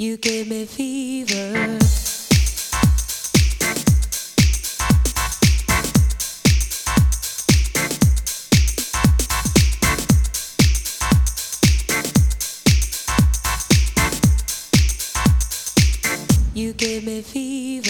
You gave me fever. You me fever.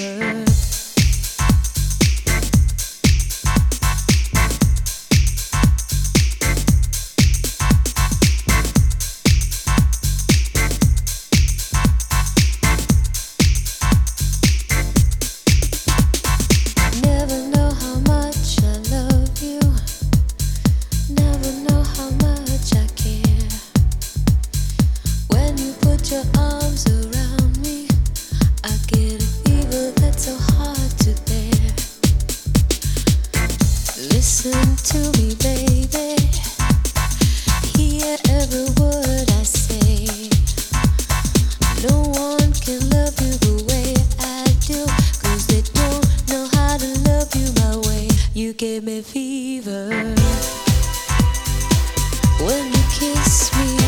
you give me fever when you kiss me.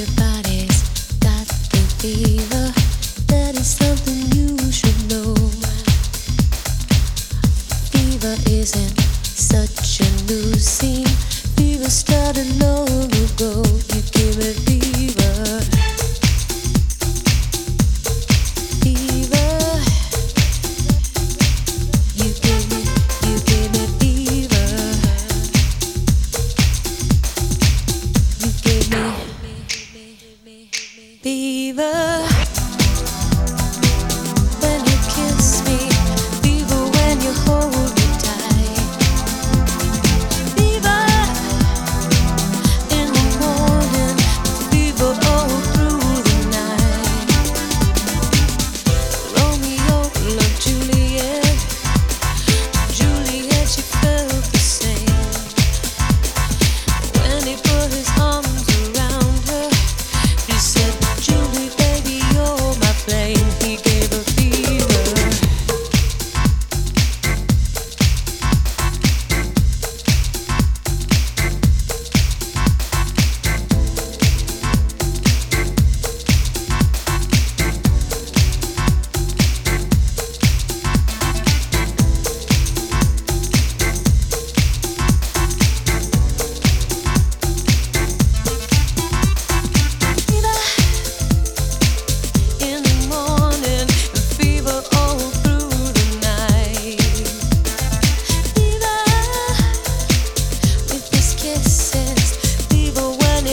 Everybody's got the fever. money for his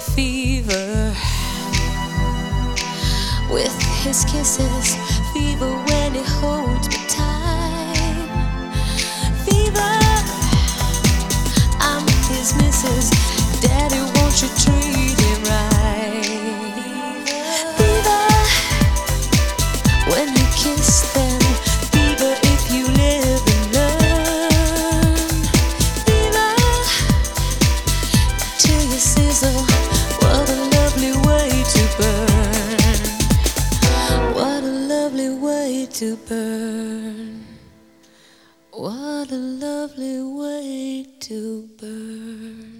fever with his kisses, fever when he holds me tight. Fever, I'm his missus. to burn. What a lovely way to burn.